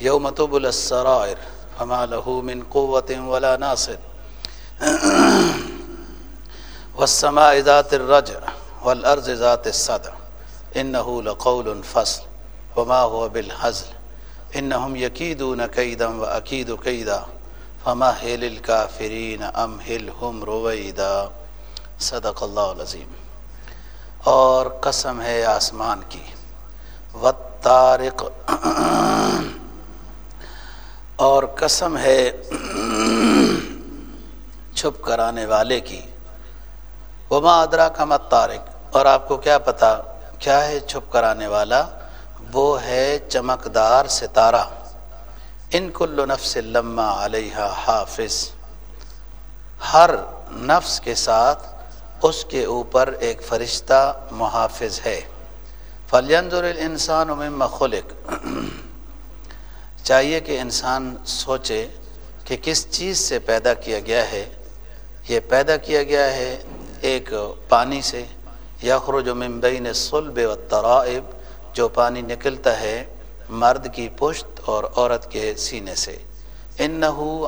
یوم تبل السرائر فما له من قوة ولا ناصر. والسماء ذات الرجع والأرض ذات الصدع. إنه لقول فصل. وما هو بالهزل. إنهم يكيدون كيدا وأكيد كيدا. فمهل الكافرين أمهلهم رويدا. صدق اللہ العظیم اور قسم ہے آسمان کی. والطارق اور قسم ہے چھپ کرانے والے کی۔ وما ادرا کا مت تارک اور آپ کو کیا پتا کیا ہے چھپ کرانے والا؟ وہ ہے چمکدار ستارہ۔ ان کل نفس لما علیہ حافظ۔ ہر نفس کے ساتھ اس کے اوپر ایک فرشتہ محافظ ہے۔ فلینظر الانسان مما خلق۔ چاہیے کہ انسان سوچے کہ کس چیز سے پیدا کیا گیا ہے۔ یہ پیدا کیا گیا ہے ایک پانی سے، یخرج من بین صلب و ترائب جو پانی نکلتا ہے مرد کی پشت اور عورت کے سینے سے۔ انہو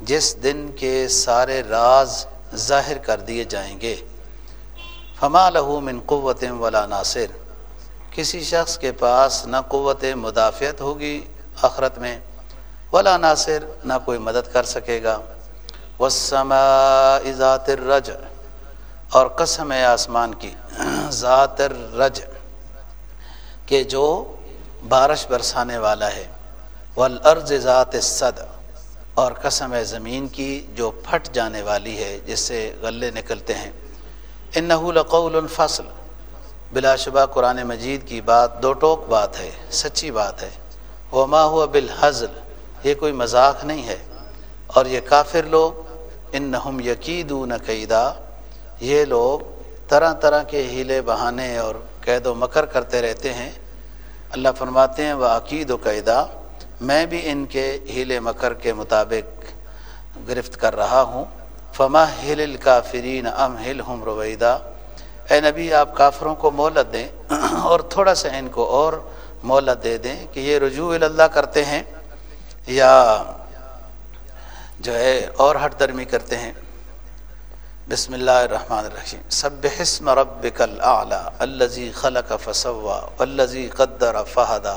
جس دن کے سارے راز ظاہر کر دیے جائیں گے۔ فما لہو من قوت ولا ناصر۔ کسی شخص کے پاس نہ قوت مدافعت ہوگی آخرت میں، ولا ناصر نہ کوئی مدد کر سکے گا۔ والسماء ذات الرج اور قسم ہے آسمان کی ذات الرج کہ جو بارش برسانے والا ہے۔ والارض ذات الصد اور قسم ہے زمین کی جو پھٹ جانے والی ہے، جس سے غلے نکلتے ہیں۔ انہو میں بھی ان کے ہیل مکر کے مطابق گرفت کر رہا ہوں۔ فما ہل الکافرین ام ہل ہم رویدہ اے نبی، آپ کافروں کو مولت دیں اور تھوڑا سا ان کو اور مولت دے دیں کہ یہ رجوع اللہ کرتے ہیں یا جو ہے اور ہٹ درمی کرتے ہیں۔ بسم اللہ الرحمن الرحیم۔ سبح اسم ربک الاعلی الذی خلق فسوا والذی قدر فہدا۔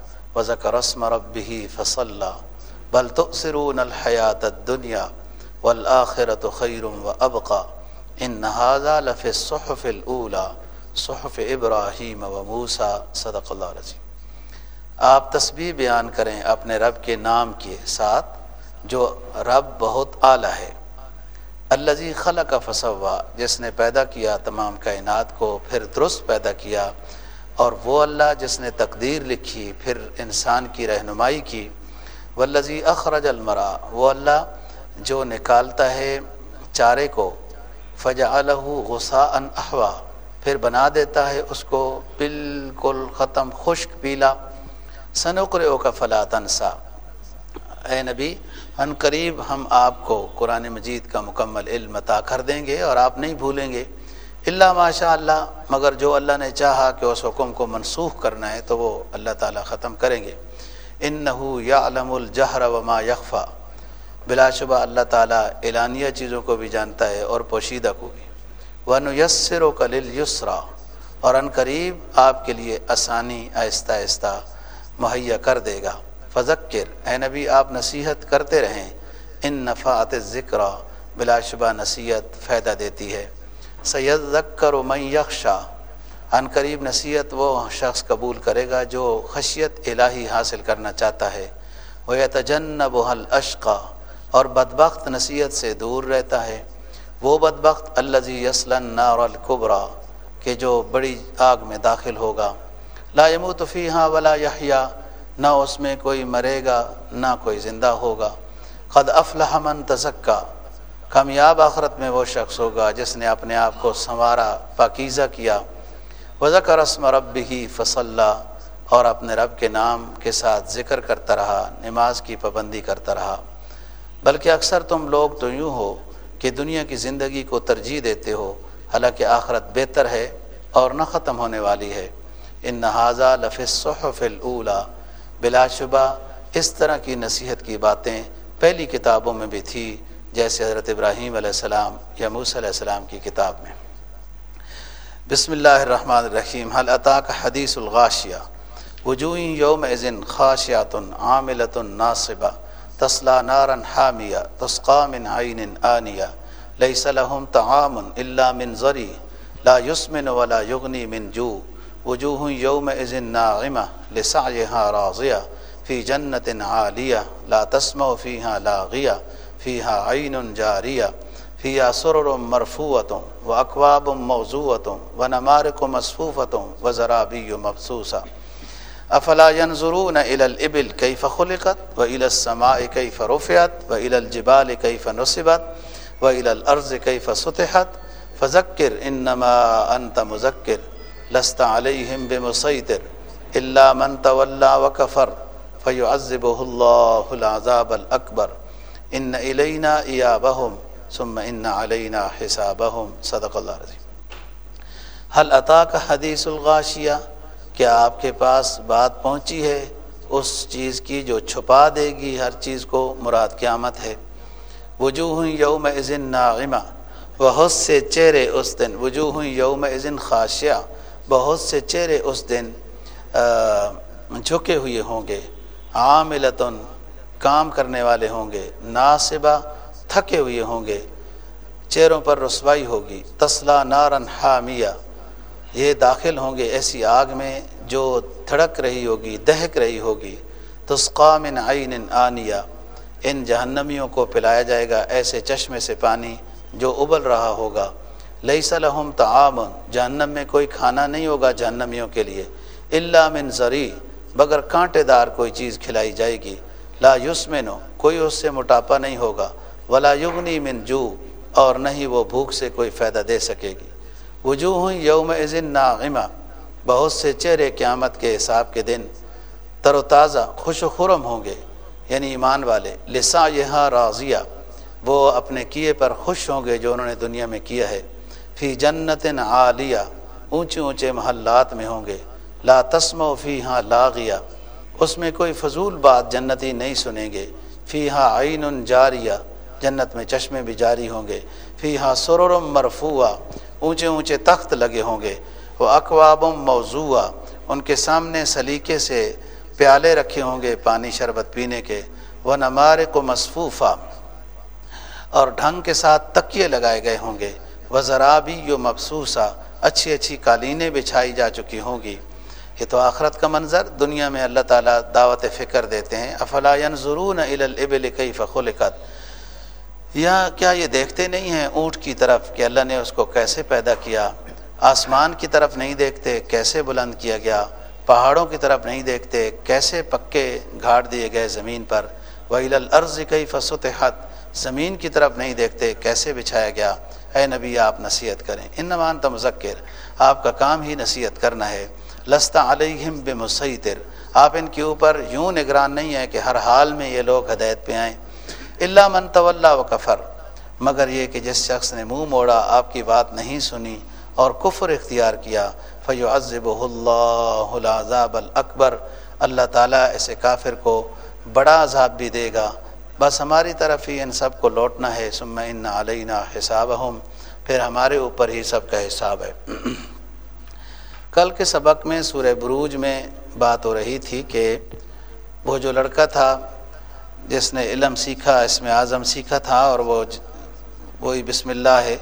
وذکر اسم ربه فصلى. بل تؤثرون الحیات الدنیا والآخرة خیر وابقى ان هذا لفی الصحف الاولى صحف ابراہیم و موسیٰ صدق اللہ رضی آپ تسبیح بیان کریں اپنے رب کے نام کے ساتھ، جو رب بہت اعلیٰ ہے. الذي خلق فسوا، جس نے پیدا کیا تمام کائنات کو، پھر درست پیدا کیا اور وہ اللہ جس نے تقدیر لکھی، پھر انسان کی رہنمائی کی۔ والذی اخرج المرا وہ اللہ جو نکالتا ہے چارے کو۔ فجا غسا ان احوا پھر بنا دیتا ہے اس کو بالکل ختم خشک پیلا۔ سنقر او کا فلا تنسا۔ اے نبی ان قریب ہم آپ کو قرآن مجید کا مکمل علم عطا کر دیں گے اور آپ نہیں بھولیں گے۔ اللہ ماشاء اللہ، مگر جو اللہ نے چاہا کہ اس حکم کو منسوخ کرنا ہے، تو وہ اللہ تعالیٰ ختم کریں گے۔ ان یا علم الجہر وما یکفا بلا شبہ اللہ تعالیٰ اعلانیہ چیزوں کو بھی جانتا ہے اور پوشیدہ کو بھی۔ ون یسر و کلل یسرا اور ان قریب آپ کے لیے آسانی، آہستہ آہستہ مہیا کر دے گا۔ فذکر۔ اے نبی، آپ نصیحت کرتے رہیں۔ ان نفعات ذکر بلا شبہ نصیحت فائدہ دیتی ہے۔ سید ذکر و یکشا ان قریب نصیحت وہ شخص قبول کرے گا جو خشیت الہی حاصل کرنا چاہتا ہے۔ وہ تجنب حل اشقا اور بدبخت نصیحت سے دور رہتا ہے۔ وہ بدبخت الزی یسلن نار القبرا کہ جو بڑی آگ میں داخل ہوگا۔ لا يموت فیہا ولا یحیا، نہ اس میں کوئی مرے گا، نہ کوئی زندہ ہوگا۔ قد افلح من تزکا کامیاب آخرت میں وہ شخص ہوگا جس نے اپنے آپ کو سنوارا، پاکیزہ کیا۔ وزکر رسم رب ہی فصلہ اور اپنے رب کے نام کے ساتھ ذکر کرتا رہا، نماز کی پابندی کرتا رہا۔ بلکہ اکثر تم لوگ تو یوں ہو کہ دنیا کی زندگی کو ترجیح دیتے ہو، حالانکہ آخرت بہتر ہے اور نہ ختم ہونے والی ہے۔ ان نہذا لف صحف الاولا بلا شبہ اس طرح کی نصیحت کی باتیں پہلی کتابوں میں بھی تھی جیسے حضرت ابراہیم علیہ السلام یا موسیٰ علیہ السلام کی کتاب میں۔ بسم اللہ الرحمن الرحیم حل کا حدیث الغاشیہ؟ وجوہ یوم ازن خاشیات عاملۃ ناصبہ تسلا نارا حامیہ تسقا من عین آنیہ، لیس لهم طعام الا من ذری لا يسمن ولا يغني من جو وجوہ یوم ازن ناغمہ لسعیہا راضیہ، فی جنت عالیہ، لا تسمع فیہا لاغیہ فيها عين جارية فيها سرر مرفوعة وأكواب موضوعة ونمارق مصفوفة وزرابي مبسوسة. أفلا ينظرون إلى الإبل كيف خلقت وإلى السماء كيف رفعت وإلى الجبال كيف نصبت وإلى الأرض كيف سطحت. فذكر إنما أنت مذكر لست عليهم بمسيطر إلا من تولى وكفر فيعذبه الله العذاب الأكبر. ان الينا ايابهم ثم ان علينا حسابهم صدق الله العظيم هل اتاك حديث الغاشيه کیا آپ کے پاس بات پہنچی ہے اس چیز کی جو چھپا دے گی ہر چیز کو مراد قیامت ہے وجوہ یوم ازن ناغمہ بہت سے چہرے اس دن وجوہ یوم ازن خاشیہ بہت سے چہرے اس دن جھکے ہوئے ہوں گے عاملتن کام کرنے والے ہوں گے، ناصبہ، تھکے ہوئے ہوں گے، چہروں پر رسوائی ہوگی، تسلا نارن حامیہ۔ یہ داخل ہوں گے ایسی آگ میں جو تھڑک رہی ہوگی، دہک رہی ہوگی۔ تسقا من عین آنیہ۔ ان جہنمیوں کو پلایا جائے گا، ایسے چشمے سے پانی جو ابل رہا ہوگا۔ لئی صلحم تعامن جہنم میں کوئی کھانا نہیں ہوگا جہنمیوں کے لیے۔ اللہ من زری۔ بغیر کانٹے دار کوئی چیز کھلائی جائے گی۔ لا یسمنو کوئی اس سے موٹاپا نہیں ہوگا، ولا یغنی من جو اور نہ ہی وہ بھوک سے کوئی فائدہ دے سکے گی۔ وجوہ یوم ازن ناغمہ، بہت سے چہرے قیامت کے حساب کے دن تر و تازہ خوش و خرم ہوں گے یعنی ایمان والے لسا یہاں راضیہ، وہ اپنے کیے پر خوش ہوں گے جو انہوں نے دنیا میں کیا ہے۔ فی جنت عالیہ، اونچے اونچے محلات میں ہوں گے۔ لا تسم و فی ہاں لاغیہ۔ اس میں کوئی فضول بات جنتی نہیں سنیں گے۔ فی ہاں عین جاریہ، جنت میں چشمے بھی جاری ہوں گے۔ فی ہاں سرورم مرفوع اونچے اونچے تخت لگے ہوں گے۔ وہ اقواب موضوع ان کے سامنے سلیقے سے پیالے رکھے ہوں گے پانی شربت پینے کے۔ وہ نمارے کو مصفوفہ، اور ڈھنگ کے ساتھ تکیے لگائے گئے ہوں گے۔ وہ ذرا بھی یو مفسوسہ اچھی اچھی قالینیں بچھائی جا چکی ہوں گی۔ یہ تو آخرت کا منظر دنیا میں اللہ تعالیٰ دعوت فکر دیتے ہیں۔ افلا ینظرون الی الابل کیف خلقت؟ یا کیا یہ دیکھتے نہیں ہیں اونٹ کی طرف کہ اللہ نے اس کو کیسے پیدا کیا؟ آسمان کی طرف نہیں دیکھتے، کیسے بلند کیا گیا؟ پہاڑوں کی طرف نہیں دیکھتے، کیسے پکے گھاٹ دیے گئے زمین پر؟ ویل العرض کئی فسط حد زمین کی طرف نہیں دیکھتے، کیسے بچھایا گیا؟ اے نبی، آپ نصیحت کریں۔ ان نمان تمذکر آپ کا کام ہی نصیحت کرنا ہے۔ لستا علیہم بمسیطر۔ آپ ان کے اوپر یوں نگران نہیں ہے کہ ہر حال میں یہ لوگ ہدایت پہ آئیں۔ اللہ من طول و کفر۔ مگر یہ کہ جس شخص نے منہ موڑا، آپ کی بات نہیں سنی اور کفر اختیار کیا فیو عزب اللہ العذاب الاکبر۔ اللہ تعالیٰ ایسے کافر کو بڑا عذاب بھی دے گا۔ بس ہماری طرف ہی ان سب کو لوٹنا ہے۔ ثم ان علینا حسابہم۔ پھر ہمارے اوپر ہی سب کا حساب ہے۔ کل کے سبق میں سورہ بروج میں بات ہو رہی تھی کہ وہ جو لڑکا تھا جس نے علم سیکھا، اس میں اعظم سیکھا تھا اور وہ وہی بسم اللہ ہے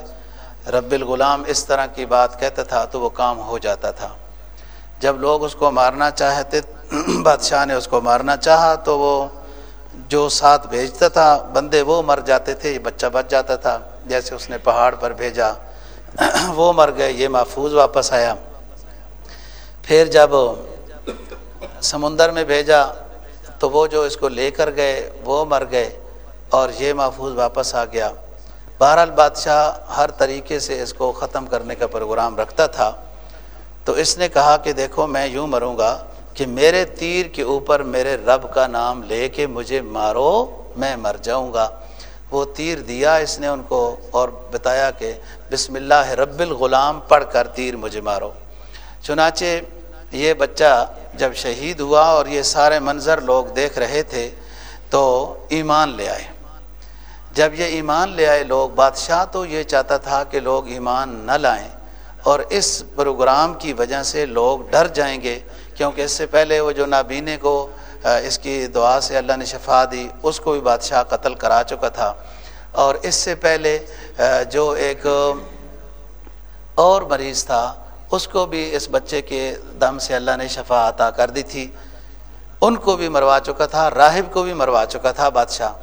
رب الغلام اس طرح کی بات کہتا تھا تو وہ کام ہو جاتا تھا۔ جب لوگ اس کو مارنا چاہتے، بادشاہ نے اس کو مارنا چاہا تو وہ جو ساتھ بھیجتا تھا، بندے وہ مر جاتے تھے، یہ بچہ بچ جاتا تھا۔ جیسے اس نے پہاڑ پر بھیجا، وہ مر گئے، یہ محفوظ واپس آیا۔ پھر جب سمندر میں بھیجا تو وہ جو اس کو لے کر گئے، وہ مر گئے اور یہ محفوظ واپس آ گیا۔ بہرحال بادشاہ ہر طریقے سے اس کو ختم کرنے کا پروگرام رکھتا تھا۔ تو اس نے کہا کہ دیکھو، میں یوں مروں گا کہ میرے تیر کے اوپر میرے رب کا نام لے کے مجھے مارو، میں مر جاؤں گا۔ وہ تیر دیا اس نے ان کو اور بتایا کہ بسم اللہ رب الغلام، پڑھ کر تیر مجھے مارو۔ چنانچہ یہ بچہ جب شہید ہوا اور یہ سارے منظر لوگ دیکھ رہے تھے تو ایمان لے آئے۔ جب یہ ایمان لے آئے لوگ، بادشاہ تو یہ چاہتا تھا کہ لوگ ایمان نہ لائیں اور اس پروگرام کی وجہ سے لوگ ڈر جائیں گے، کیونکہ اس سے پہلے وہ جو نابینے کو اس کی دعا سے اللہ نے شفا دی، اس کو بھی بادشاہ قتل کرا چکا تھا۔ اور اس سے پہلے جو ایک اور مریض تھا اس کو بھی اس بچے کے دم سے اللہ نے شفا عطا کر دی تھی۔ ان کو بھی مروا چکا تھا، راہب کو بھی مروا چکا تھا بادشاہ۔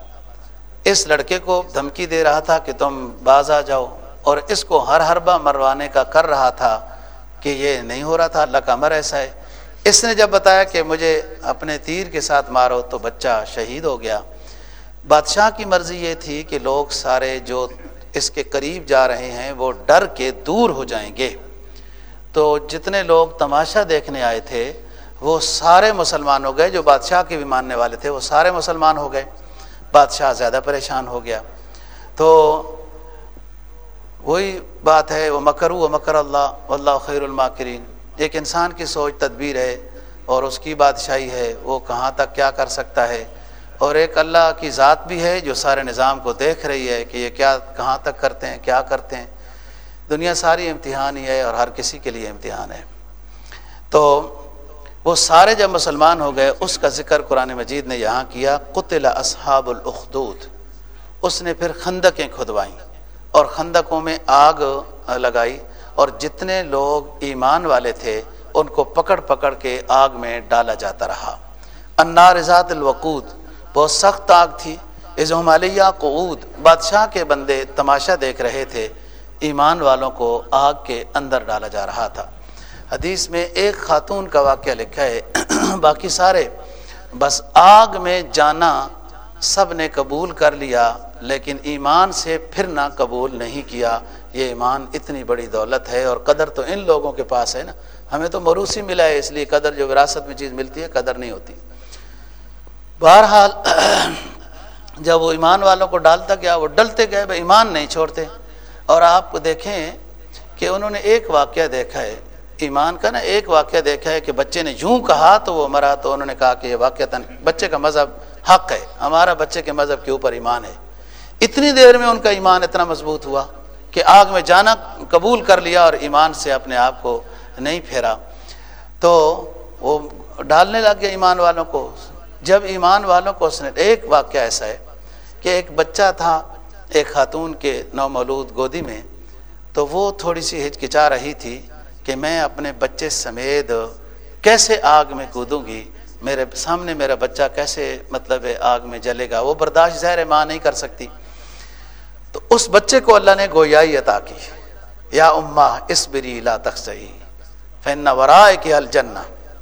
اس لڑکے کو دھمکی دے رہا تھا کہ تم باز آ جاؤ۔ اور اس کو ہر حربہ مروانے کا کر رہا تھا کہ یہ نہیں ہو رہا تھا، اللہ کا امر ایسا ہے۔ اس نے جب بتایا کہ مجھے اپنے تیر کے ساتھ مارو تو بچہ شہید ہو گیا۔ بادشاہ کی مرضی یہ تھی کہ لوگ سارے جو اس کے قریب جا رہے ہیں وہ ڈر کے دور ہو جائیں گے۔ تو جتنے لوگ تماشا دیکھنے آئے تھے، وہ سارے مسلمان ہو گئے، جو بادشاہ کے بھی ماننے والے تھے، وہ سارے مسلمان ہو گئے۔ بادشاہ زیادہ پریشان ہو گیا۔ تو وہی بات ہے، وہ مکر و مکر اللہ اللہ خیر الماکرین۔ ایک انسان کی سوچ تدبیر ہے اور اس کی بادشاہی ہے، وہ کہاں تک کیا کر سکتا ہے۔ اور ایک اللہ کی ذات بھی ہے، جو سارے نظام کو دیکھ رہی ہے کہ یہ کیا، کہاں تک کرتے ہیں، کیا کرتے ہیں۔ دنیا ساری امتحان ہی ہے اور ہر کسی کے لیے امتحان ہے۔ تو وہ سارے جب مسلمان ہو گئے، اس کا ذکر قرآن مجید نے یہاں کیا، قتل اصحاب الاخدود۔ اس نے پھر خندقیں کھدوائیں اور خندقوں میں آگ لگائی اور جتنے لوگ ایمان والے تھے، ان کو پکڑ پکڑ کے آگ میں ڈالا جاتا رہا۔ انار ذات الوقود، بہت سخت آگ تھی۔ ازم علیہ قعود، بادشاہ کے بندے تماشا دیکھ رہے تھے۔ ایمان والوں کو آگ کے اندر ڈالا جا رہا تھا۔ حدیث میں ایک خاتون کا واقعہ لکھا ہے، باقی سارے بس آگ میں جانا سب نے قبول کر لیا، لیکن ایمان سے پھر نہ قبول نہیں کیا۔ یہ ایمان اتنی بڑی دولت ہے اور قدر تو ان لوگوں کے پاس ہے نا۔ ہمیں تو مروسی ملا ہے، اس لیے قدر جو وراثت میں چیز ملتی ہے، قدر نہیں ہوتی۔ بہرحال جب وہ ایمان والوں کو ڈالتا گیا، وہ ڈلتے گئے بھائی ایمان نہیں چھوڑتے۔ اور آپ کو دیکھیں کہ انہوں نے ایک واقعہ دیکھا ہے، ایمان کا نا ایک واقعہ دیکھا ہے کہ بچے نے یوں کہا تو وہ مرا تو انہوں نے کہا کہ یہ واقعہ بچے کا مذہب حق ہے، ہمارا بچے کے مذہب کے اوپر ایمان ہے۔ اتنی دیر میں ان کا ایمان اتنا مضبوط ہوا کہ آگ میں جانا قبول کر لیا اور ایمان سے اپنے آپ کو نہیں پھیرا۔ تو وہ ڈالنے لگ گیا ایمان والوں کو۔ جب ایمان والوں کو اس نے ایک واقعہ ایسا ہے کہ ایک بچہ تھا ایک خاتون کے نو مولود گودی میں، تو وہ تھوڑی سی ہچکچا رہی تھی کہ میں اپنے بچے سمیت کیسے آگ میں کودوں گی؟ میرے سامنے میرا بچہ کیسے مطلب آگ میں جلے گا؟ وہ برداشت ظاہر ماں نہیں کر سکتی۔ تو اس بچے کو اللہ نے گویائی عطا کی۔ یا اما اس بری لا تخ فن ورائے کہ الجنہ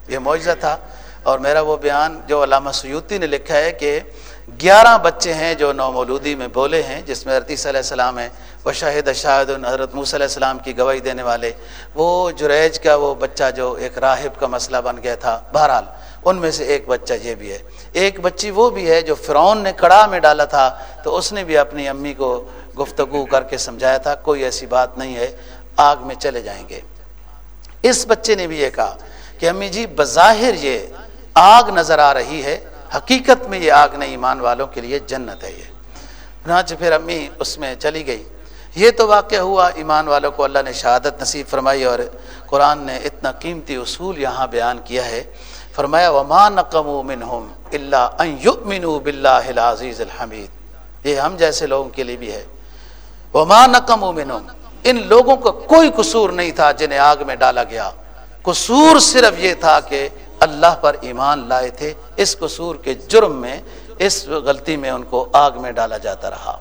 یہ معجزہ تھا۔ اور میرا وہ بیان جو علامہ سیوتی نے لکھا ہے کہ گیارہ بچے ہیں جو نو مولودی میں بولے ہیں، جس میں عرطی صلی اللہ علیہ السلام ہے وہ شاہد شاہد حضرت موسیٰ علیہ السلام کی گواہی دینے والے، وہ جریج کا وہ بچہ جو ایک راہب کا مسئلہ بن گیا تھا۔ بہرحال، ان میں سے ایک بچہ یہ بھی ہے۔ ایک بچی وہ بھی ہے جو فرعون نے کڑا میں ڈالا تھا، تو اس نے بھی اپنی امی کو گفتگو کر کے سمجھایا تھا، کوئی ایسی بات نہیں ہے، آگ میں چلے جائیں گے۔ اس بچے نے بھی یہ کہا کہ امی جی بظاہر یہ آگ نظر آ رہی ہے، حقیقت میں یہ آگ نہیں ایمان والوں کے لیے جنت ہے یہ۔ چنانچہ پھر امی اس میں چلی گئی۔ یہ تو واقع ہوا، ایمان والوں کو اللہ نے شہادت نصیب فرمائی اور قرآن نے اتنا قیمتی اصول یہاں بیان کیا ہے۔ فرمایا، وما نقم منہم اللہ ان یؤمنوا باللہ العزیز الحمید یہ ہم جیسے لوگوں کے لیے بھی ہے۔ وما نقم منہم ان لوگوں کا کوئی قصور نہیں تھا جنہیں آگ میں ڈالا گیا۔ قصور صرف یہ تھا کہ اللہ پر ایمان لائے تھے، اس قصور کے جرم میں، اس غلطی میں ان کو آگ میں ڈالا جاتا رہا۔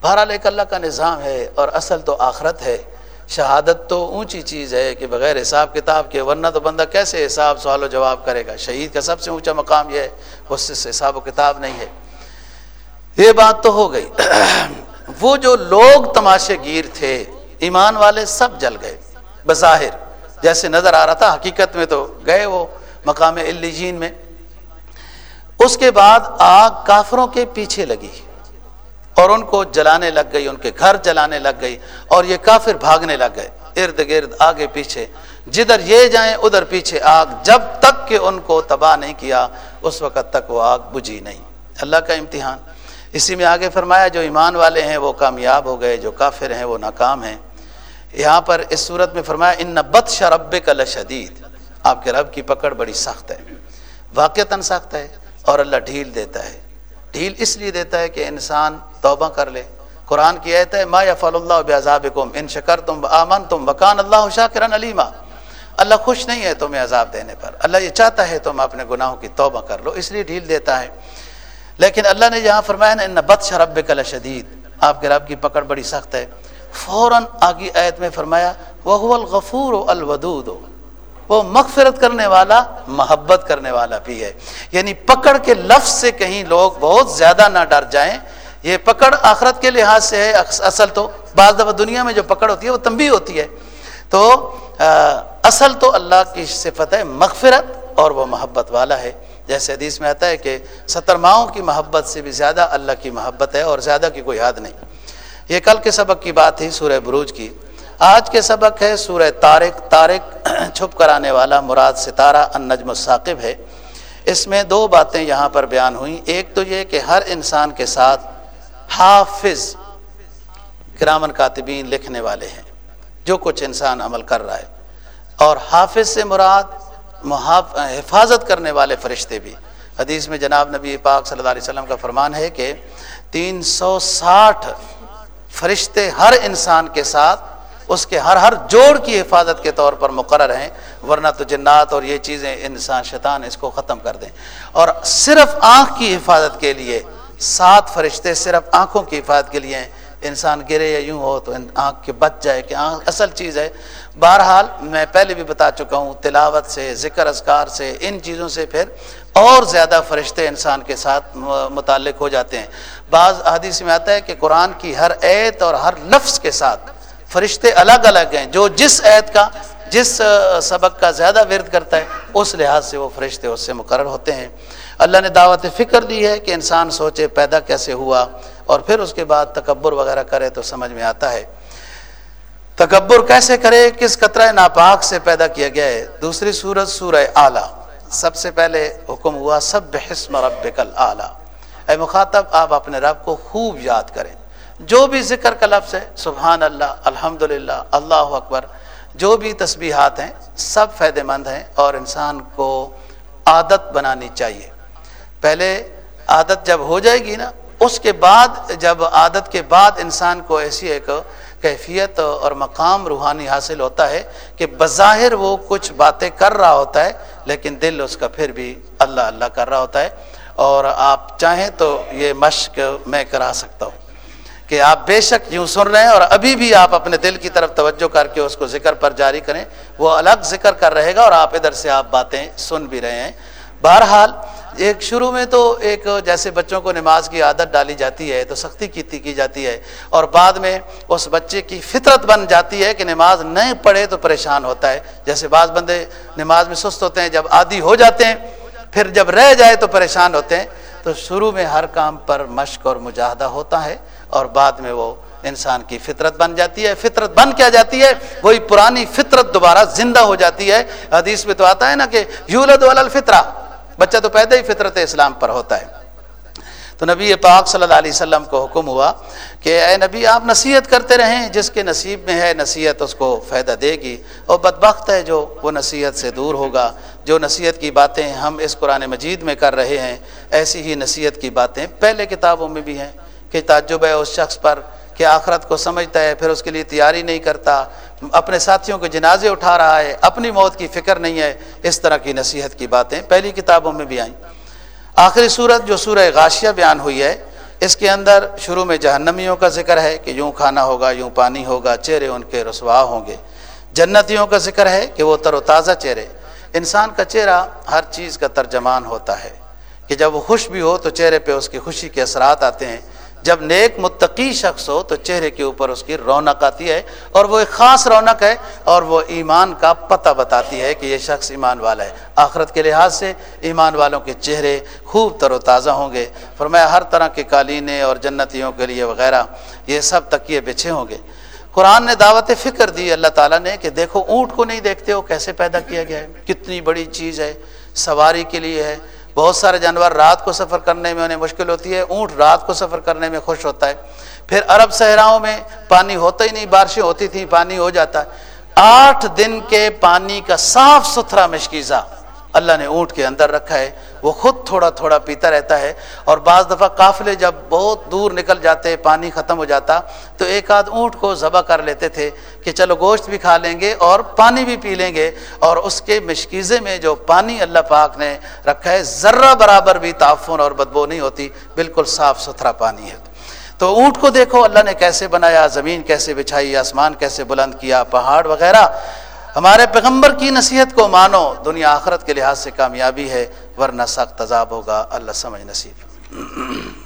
بہرحال ایک اللہ کا نظام ہے اور اصل تو آخرت ہے۔ شہادت تو اونچی چیز ہے کہ بغیر حساب کتاب کے، ورنہ تو بندہ کیسے حساب سوال و جواب کرے گا؟ شہید کا سب سے اونچا مقام یہ ہے، اس سے حساب و کتاب نہیں ہے۔ یہ بات تو ہو گئی۔ وہ جو لوگ تماشے گیر تھے، ایمان والے سب جل گئے۔ بظاہر، جیسے نظر آ رہا تھا، حقیقت میں تو گئے وہ۔ مقام الجین میں، اس کے بعد آگ کافروں کے پیچھے لگی اور ان کو جلانے لگ گئی، ان کے گھر جلانے لگ گئی اور یہ کافر بھاگنے لگ گئے، ارد گرد آگے پیچھے۔ جدھر یہ جائیں، ادھر پیچھے آگ۔ جب تک کہ ان کو تباہ نہیں کیا، اس وقت تک وہ آگ بجھی نہیں۔ اللہ کا امتحان۔ اسی میں آگے فرمایا، جو ایمان والے ہیں، وہ کامیاب ہو گئے، جو کافر ہیں، وہ ناکام ہیں۔ یہاں پر اس صورت میں فرمایا، ان نبت شرب کا لشدید۔ آپ کے رب کی پکڑ بڑی سخت ہے، واقعتاً سخت ہے اور اللہ ڈھیل دیتا ہے۔ ڈھیل اس لیے دیتا ہے کہ انسان توبہ کر لے۔ قرآن کی ایت ہے، ما یفل اللہ بزابکم ان شکر تم آمن تم وکان اللہ شاکرن علیما۔ اللہ خوش نہیں ہے تمہیں عذاب دینے پر۔ اللہ یہ چاہتا ہے تم اپنے گناہوں کی توبہ کر لو، اس لیے ڈھیل دیتا ہے۔ لیکن اللہ نے یہاں فرمایا نا، ان بد شرب کل شدید آپ کے رب کی پکڑ بڑی سخت ہے۔ فوراً آگی ایت میں فرمایا وہ الغفور الودود۔ وہ مغفرت کرنے والا، محبت کرنے والا بھی ہے۔ یعنی پکڑ کے لفظ سے کہیں لوگ بہت زیادہ نہ ڈر جائیں۔ یہ پکڑ آخرت کے لحاظ سے ہے اصل تو بعض دفعہ دنیا میں جو پکڑ ہوتی ہے، وہ تنبی ہوتی ہے۔ تو اصل تو اللہ کی صفت ہے، مغفرت اور وہ محبت والا ہے۔ جیسے حدیث میں آتا ہے کہ ستر ماؤں کی محبت سے بھی زیادہ اللہ کی محبت ہے اور زیادہ کی کوئی یاد نہیں۔ یہ کل کے سبق کی بات تھی سورہ بروج کی۔ آج کے سبق ہے سورہ تارک تارک چھپ کرانے والا مراد ستارہ النجم الثاقب ہے۔ اس میں دو باتیں یہاں پر بیان ہوئیں۔ ایک تو یہ کہ ہر انسان کے ساتھ حافظ، کرامن کاتبین لکھنے والے ہیں، جو کچھ انسان عمل کر رہا ہے۔ اور حافظ سے مراد محاف، حفاظت کرنے والے فرشتے بھی۔ حدیث میں جناب نبی پاک صلی اللہ علیہ وسلم کا فرمان ہے کہ تین سو ساٹھ فرشتے ہر انسان کے ساتھ اس کے ہر ہر جوڑ کی حفاظت کے طور پر مقرر ہیں، ورنہ تو جنات اور یہ چیزیں انسان، شیطان اس کو ختم کر دیں۔ اور صرف آنکھ کی حفاظت کے لیے، سات فرشتے صرف آنکھوں کی حفاظت کے لیے ہیں۔ انسان گرے یا یوں ہو تو آنکھ کے بچ جائے کہ آنکھ اصل چیز ہے۔ بہرحال میں پہلے بھی بتا چکا ہوں، تلاوت سے، ذکر اذکار سے، ان چیزوں سے پھر اور زیادہ فرشتے انسان کے ساتھ متعلق ہو جاتے ہیں۔ بعض حدیث میں آتا ہے کہ قرآن کی ہر عید اور ہر لفظ کے ساتھ فرشتے الگ الگ ہیں، جو جس عید کا، جس سبق کا زیادہ ورد کرتا ہے، اس لحاظ سے وہ فرشتے اس سے مقرر ہوتے ہیں۔ اللہ نے دعوت فکر دی ہے کہ انسان سوچے پیدا کیسے ہوا اور پھر اس کے بعد تکبر وغیرہ کرے تو سمجھ میں آتا ہے۔ تکبر کیسے کرے؟ کس قطرہ ناپاک سے پیدا کیا گیا ہے؟ دوسری صورت سورہ اعلیٰ۔ سب سے پہلے حکم ہوا سب بحسم رب کل اعلیٰ۔ اے مخاطب، آپ اپنے رب کو خوب یاد کریں۔ جو بھی ذکر کا لفظ ہے، سبحان اللہ الحمد للہ اللہ اکبر، جو بھی تسبیحات ہیں، سب فائدہ مند ہیں اور انسان کو عادت بنانی چاہیے۔ پہلے عادت جب ہو جائے گی نا، اس کے بعد، جب عادت کے بعد انسان کو ایسی ایک کیفیت اور مقام روحانی حاصل ہوتا ہے کہ بظاہر وہ کچھ باتیں کر رہا ہوتا ہے، لیکن دل اس کا پھر بھی اللہ اللہ کر رہا ہوتا ہے۔ اور آپ چاہیں تو یہ مشق میں کرا سکتا ہوں۔ کہ آپ بے شک یوں سن رہے ہیں اور ابھی بھی آپ اپنے دل کی طرف توجہ کر کے اس کو ذکر پر جاری کریں، وہ الگ ذکر کر رہے گا اور آپ ادھر سے آپ باتیں سن بھی رہے ہیں۔ بہرحال، ایک شروع میں تو ایک جیسے بچوں کو نماز کی عادت ڈالی جاتی ہے، تو سختی کی کی جاتی ہے، اور بعد میں اس بچے کی فطرت بن جاتی ہے کہ نماز نہیں پڑھے تو پریشان ہوتا ہے۔ جیسے بعض بندے نماز میں سست ہوتے ہیں، جب عادی ہو جاتے ہیں، پھر جب رہ جائے تو پریشان ہوتے ہیں۔ تو شروع میں ہر کام پر مشق اور مجاہدہ ہوتا ہے۔ اور بعد میں وہ انسان کی فطرت بن جاتی ہے۔ فطرت بن کیا جاتی ہے؟ وہی پرانی فطرت دوبارہ زندہ ہو جاتی ہے۔ حدیث میں تو آتا ہے نا کہ یولد الفطرہ۔ بچہ تو پیدا ہی فطرت اسلام پر ہوتا ہے۔ تو نبی پاک صلی اللہ علیہ وسلم کو حکم ہوا کہ اے نبی، آپ نصیحت کرتے رہیں۔ جس کے نصیب میں ہے، نصیحت اس کو فائدہ دے گی۔ اور بدبخت ہے جو، وہ نصیحت سے دور ہوگا۔ جو نصیحت کی باتیں ہم اس قرآن مجید میں کر رہے ہیں، ایسی ہی نصیحت کی باتیں پہلے کتابوں میں بھی ہیں۔ کہ تعجب ہے اس شخص پر کہ آخرت کو سمجھتا ہے، پھر اس کے لیے تیاری نہیں کرتا، اپنے ساتھیوں کے جنازے اٹھا رہا ہے، اپنی موت کی فکر نہیں ہے۔ اس طرح کی نصیحت کی باتیں پہلی کتابوں میں بھی آئیں۔ آخری صورت جو سورہ غاشیہ بیان ہوئی ہے، اس کے اندر شروع میں جہنمیوں کا ذکر ہے کہ یوں کھانا ہوگا، یوں پانی ہوگا، چہرے ان کے رسوا ہوں گے۔ جنتیوں کا ذکر ہے کہ وہ تر و تازہ چہرے۔ انسان کا چہرہ ہر چیز کا ترجمان ہوتا ہے۔ کہ جب وہ خوش بھی ہو تو چہرے پہ اس کی خوشی کے اثرات آتے ہیں۔ جب نیک متقی شخص ہو تو چہرے کے اوپر اس کی رونق آتی ہے اور وہ ایک خاص رونق ہے اور وہ ایمان کا پتہ بتاتی ہے کہ یہ شخص ایمان والا ہے۔ آخرت کے لحاظ سے ایمان والوں کے چہرے خوب تر و تازہ ہوں گے۔ فرمایا، ہر طرح کے قالینیں اور جنتیوں کے لیے وغیرہ، یہ سب تکیے بچھے ہوں گے۔ قرآن نے دعوت فکر دی اللہ تعالیٰ نے کہ دیکھو، اونٹ کو نہیں دیکھتے ہو کیسے پیدا کیا گیا ہے؟ کتنی بڑی چیز ہے، سواری کے لیے ہے بہت سارے جانور رات کو سفر کرنے میں انہیں مشکل ہوتی ہے، اونٹ رات کو سفر کرنے میں خوش ہوتا ہے۔ پھر عرب صحراؤں میں پانی ہوتا ہی نہیں، بارشیں ہوتی تھیں، پانی ہو جاتا ہے۔ آٹھ دن کے پانی کا صاف ستھرا مشکیزہ اللہ نے اونٹ کے اندر رکھا ہے۔ وہ خود تھوڑا تھوڑا پیتا رہتا ہے اور بعض دفعہ قافلے جب بہت دور نکل جاتے، پانی ختم ہو جاتا، تو ایک آدھ اونٹ کو ذبح کر لیتے تھے کہ چلو گوشت بھی کھا لیں گے اور پانی بھی پی لیں گے۔ اور اس کے مشکیزے میں جو پانی اللہ پاک نے رکھا ہے، ذرہ برابر بھی تعفن اور بدبو نہیں ہوتی، بالکل صاف ستھرا پانی ہے۔ تو اونٹ کو دیکھو، اللہ نے کیسے بنایا، زمین کیسے بچھائی، آسمان کیسے بلند کیا، پہاڑ وغیرہ۔ ہمارے پیغمبر کی نصیحت کو مانو، دنیا آخرت کے لحاظ سے کامیابی ہے، ورنہ سخت عذاب ہوگا۔ اللہ سمجھ نصیب۔